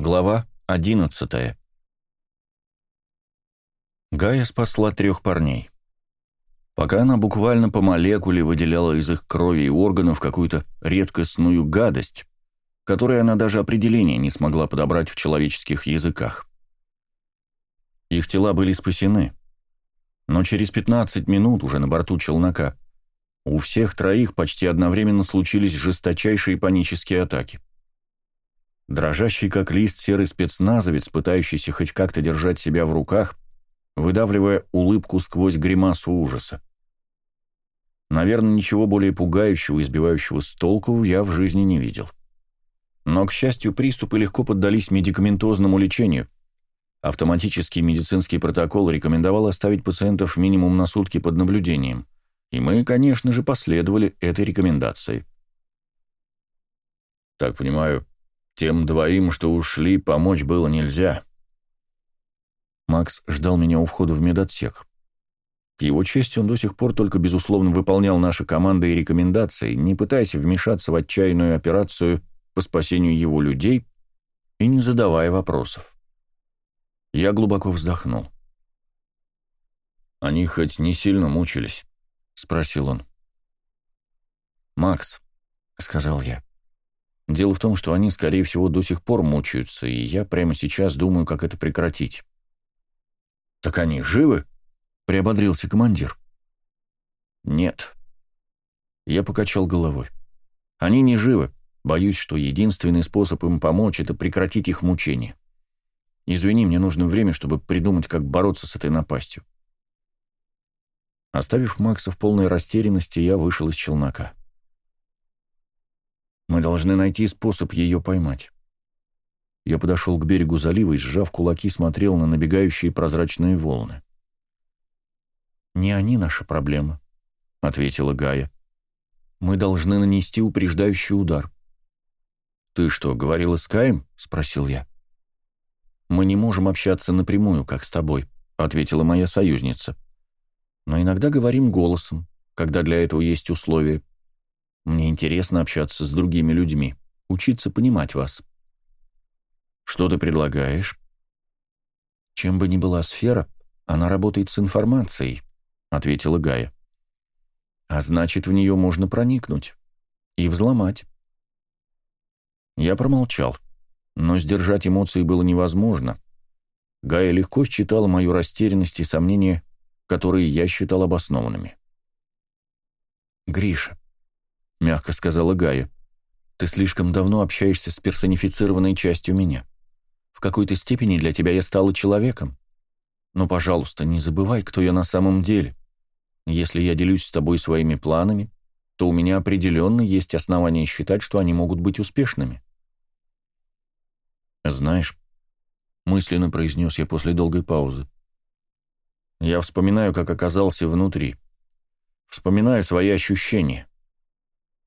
Глава 11 Гая спасла трех парней. Пока она буквально по молекуле выделяла из их крови и органов какую-то редкостную гадость, которой она даже определения не смогла подобрать в человеческих языках. Их тела были спасены, но через 15 минут уже на борту челнока у всех троих почти одновременно случились жесточайшие панические атаки. Дрожащий как лист серый спецназовец, пытающийся хоть как-то держать себя в руках, выдавливая улыбку сквозь гримасу ужаса. Наверное, ничего более пугающего и избивающего с толку я в жизни не видел. Но, к счастью, приступы легко поддались медикаментозному лечению. Автоматический медицинский протокол рекомендовал оставить пациентов минимум на сутки под наблюдением. И мы, конечно же, последовали этой рекомендации. «Так понимаю, тем двоим, что ушли, помочь было нельзя. Макс ждал меня у входа в медотсек. К его чести он до сих пор только безусловно выполнял наши команды и рекомендации, не пытаясь вмешаться в отчаянную операцию по спасению его людей и не задавая вопросов. Я глубоко вздохнул. «Они хоть не сильно мучились?» — спросил он. «Макс», — сказал я, Дело в том, что они, скорее всего, до сих пор мучаются, и я прямо сейчас думаю, как это прекратить. «Так они живы?» — приободрился командир. «Нет». Я покачал головой. «Они не живы. Боюсь, что единственный способ им помочь — это прекратить их мучение. Извини, мне нужно время, чтобы придумать, как бороться с этой напастью». Оставив Макса в полной растерянности, я вышел из челнока. Мы должны найти способ ее поймать. Я подошел к берегу залива и, сжав кулаки, смотрел на набегающие прозрачные волны. «Не они наша проблема», — ответила Гая. «Мы должны нанести упреждающий удар». «Ты что, говорила с Каем?» — спросил я. «Мы не можем общаться напрямую, как с тобой», — ответила моя союзница. «Но иногда говорим голосом, когда для этого есть условия. Мне интересно общаться с другими людьми, учиться понимать вас. Что ты предлагаешь? Чем бы ни была сфера, она работает с информацией, ответила Гая. А значит, в нее можно проникнуть и взломать. Я промолчал, но сдержать эмоции было невозможно. Гая легко считала мою растерянность и сомнения, которые я считал обоснованными. «Гриша, — мягко сказала Гая. «Ты слишком давно общаешься с персонифицированной частью меня. В какой-то степени для тебя я стала человеком. Но, пожалуйста, не забывай, кто я на самом деле. Если я делюсь с тобой своими планами, то у меня определенно есть основания считать, что они могут быть успешными». «Знаешь», — мысленно произнес я после долгой паузы, «я вспоминаю, как оказался внутри. Вспоминаю свои ощущения.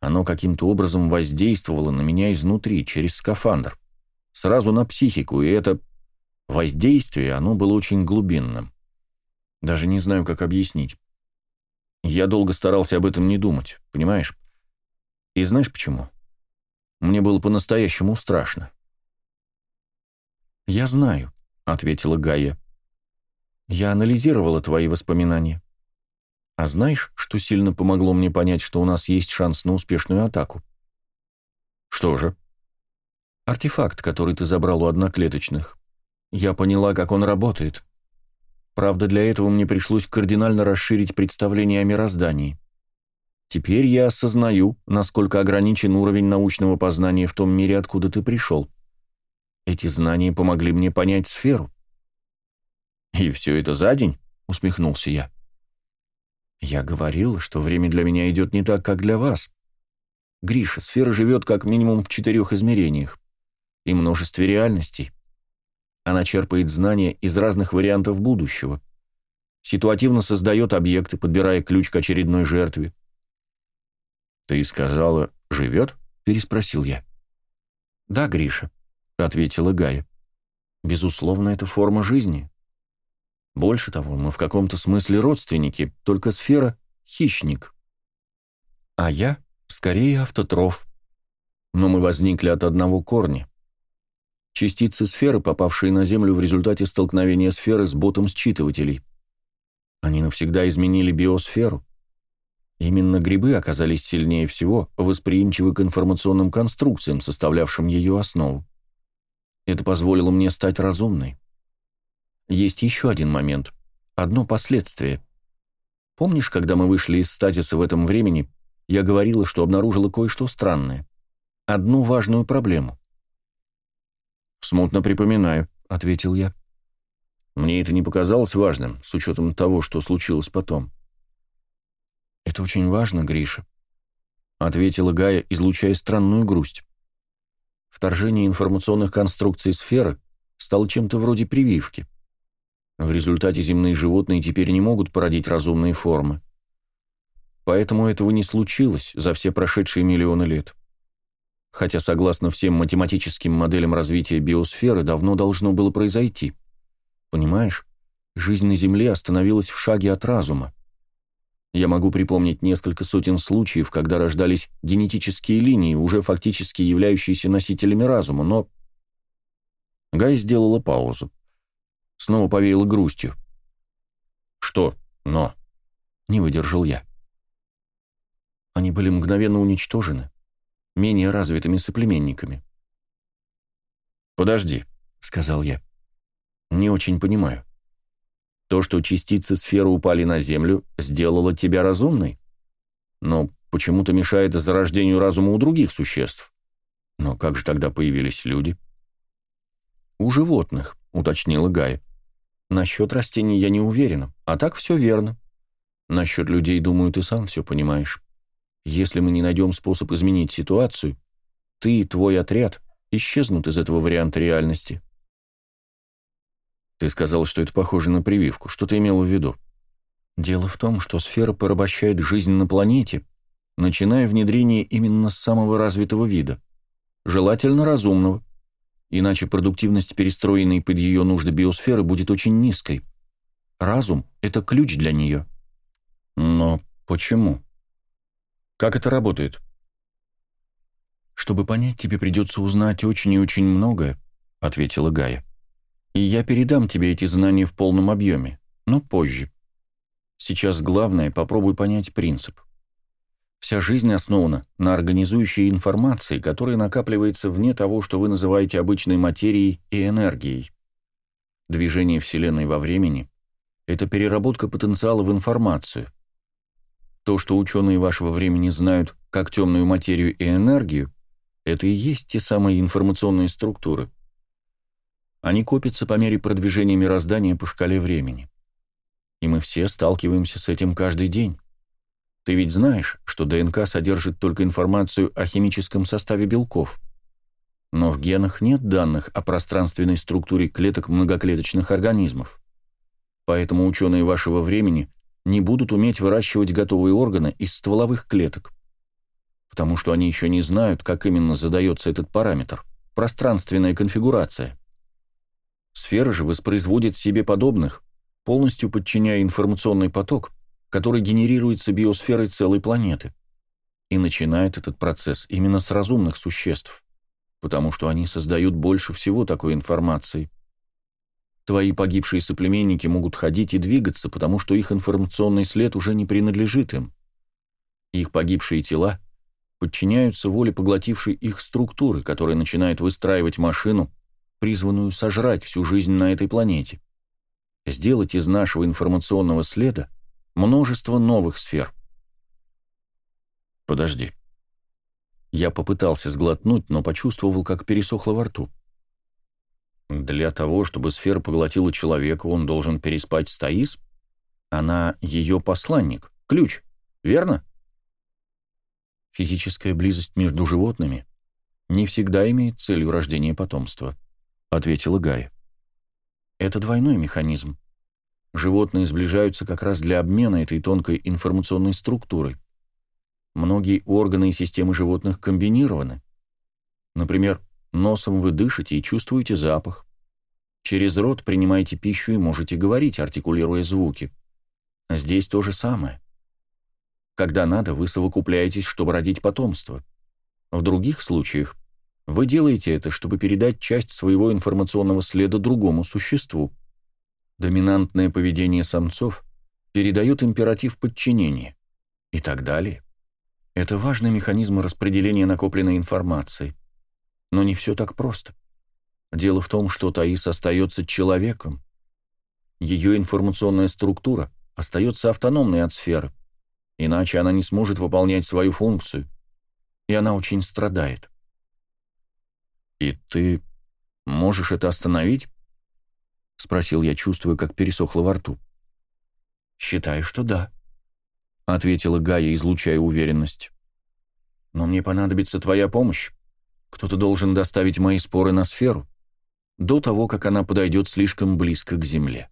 Оно каким-то образом воздействовало на меня изнутри, через скафандр. Сразу на психику, и это воздействие, оно было очень глубинным. Даже не знаю, как объяснить. Я долго старался об этом не думать, понимаешь? И знаешь почему? Мне было по-настоящему страшно. «Я знаю», — ответила Гая. «Я анализировала твои воспоминания. А знаешь, что сильно помогло мне понять, что у нас есть шанс на успешную атаку? Что же? Артефакт, который ты забрал у одноклеточных. Я поняла, как он работает. Правда, для этого мне пришлось кардинально расширить представление о мироздании. Теперь я осознаю, насколько ограничен уровень научного познания в том мире, откуда ты пришел. Эти знания помогли мне понять сферу. «И все это за день?» — усмехнулся я. Я говорил, что время для меня идет не так, как для вас. Гриша, сфера живет как минимум в четырех измерениях и множестве реальностей. Она черпает знания из разных вариантов будущего. Ситуативно создает объекты, подбирая ключ к очередной жертве. «Ты сказала, живет?» — переспросил я. «Да, Гриша», — ответила Гая. «Безусловно, это форма жизни. Больше того, мы в каком-то смысле родственники, только сфера — хищник. А я — скорее автотроф. Но мы возникли от одного корня. Частицы сферы, попавшие на Землю в результате столкновения сферы с ботом считывателей. Они навсегда изменили биосферу. Именно грибы оказались сильнее всего восприимчивы к информационным конструкциям, составлявшим ее основу. Это позволило мне стать разумной. Есть еще один момент, одно последствие. Помнишь, когда мы вышли из статиса в этом времени, я говорила, что обнаружила кое-что странное? Одну важную проблему. «Смутно припоминаю», — ответил я. Мне это не показалось важным, с учетом того, что случилось потом. «Это очень важно, Гриша», — ответила Гая, излучая странную грусть. Вторжение информационных конструкций сферы стало чем-то вроде прививки. В результате земные животные теперь не могут породить разумные формы. Поэтому этого не случилось за все прошедшие миллионы лет. Хотя, согласно всем математическим моделям развития биосферы, давно должно было произойти. Понимаешь, жизнь на Земле остановилась в шаге от разума. Я могу припомнить несколько сотен случаев, когда рождались генетические линии, уже фактически являющиеся носителями разума, но... Гай сделала паузу. Снова повеяла грустью. «Что «но»?» — не выдержал я. Они были мгновенно уничтожены, менее развитыми соплеменниками. «Подожди», — сказал я. «Не очень понимаю. То, что частицы сферы упали на Землю, сделало тебя разумной? Но почему-то мешает зарождению разума у других существ. Но как же тогда появились люди? У животных, уточнила Гая. Насчет растений я не уверена, а так все верно. Насчет людей, думаю, ты сам все понимаешь. Если мы не найдем способ изменить ситуацию, ты и твой отряд исчезнут из этого варианта реальности. Ты сказал, что это похоже на прививку. Что ты имел в виду? Дело в том, что сфера порабощает жизнь на планете, начиная внедрение именно с самого развитого вида, желательно разумного, иначе продуктивность перестроенной под ее нужды биосферы будет очень низкой. Разум — это ключ для нее. Но почему? Как это работает? Чтобы понять, тебе придется узнать очень и очень многое, — ответила Гая. И я передам тебе эти знания в полном объеме, но позже. Сейчас главное — попробуй понять принцип. Вся жизнь основана на организующей информации, которая накапливается вне того, что вы называете обычной материей и энергией. Движение Вселенной во времени — это переработка потенциала в информацию. То, что ученые вашего времени знают как темную материю и энергию, это и есть те самые информационные структуры — они копятся по мере продвижения мироздания по шкале времени. И мы все сталкиваемся с этим каждый день. Ты ведь знаешь, что ДНК содержит только информацию о химическом составе белков. Но в генах нет данных о пространственной структуре клеток многоклеточных организмов. Поэтому ученые вашего времени не будут уметь выращивать готовые органы из стволовых клеток. Потому что они еще не знают, как именно задается этот параметр – пространственная конфигурация. Сфера же воспроизводит себе подобных, полностью подчиняя информационный поток, который генерируется биосферой целой планеты. И начинает этот процесс именно с разумных существ, потому что они создают больше всего такой информации. Твои погибшие соплеменники могут ходить и двигаться, потому что их информационный след уже не принадлежит им. Их погибшие тела подчиняются воле поглотившей их структуры, которая начинает выстраивать машину, призванную сожрать всю жизнь на этой планете. Сделать из нашего информационного следа множество новых сфер. Подожди. Я попытался сглотнуть, но почувствовал, как пересохло во рту. Для того, чтобы сфера поглотила человека, он должен переспать с Таис? Она ее посланник, ключ, верно? Физическая близость между животными не всегда имеет целью рождения потомства. — ответила Гая. «Это двойной механизм. Животные сближаются как раз для обмена этой тонкой информационной структурой. Многие органы и системы животных комбинированы. Например, носом вы дышите и чувствуете запах. Через рот принимаете пищу и можете говорить, артикулируя звуки. Здесь то же самое. Когда надо, вы совокупляетесь, чтобы родить потомство. В других случаях Вы делаете это, чтобы передать часть своего информационного следа другому существу. Доминантное поведение самцов передает императив подчинения и так далее. Это важный механизм распределения накопленной информации. Но не все так просто. Дело в том, что Таис остается человеком. Ее информационная структура остается автономной от сферы, иначе она не сможет выполнять свою функцию, и она очень страдает. «И ты можешь это остановить?» — спросил я, чувствуя, как пересохло во рту. «Считаю, что да», — ответила Гая, излучая уверенность. «Но мне понадобится твоя помощь. Кто-то должен доставить мои споры на сферу до того, как она подойдет слишком близко к Земле».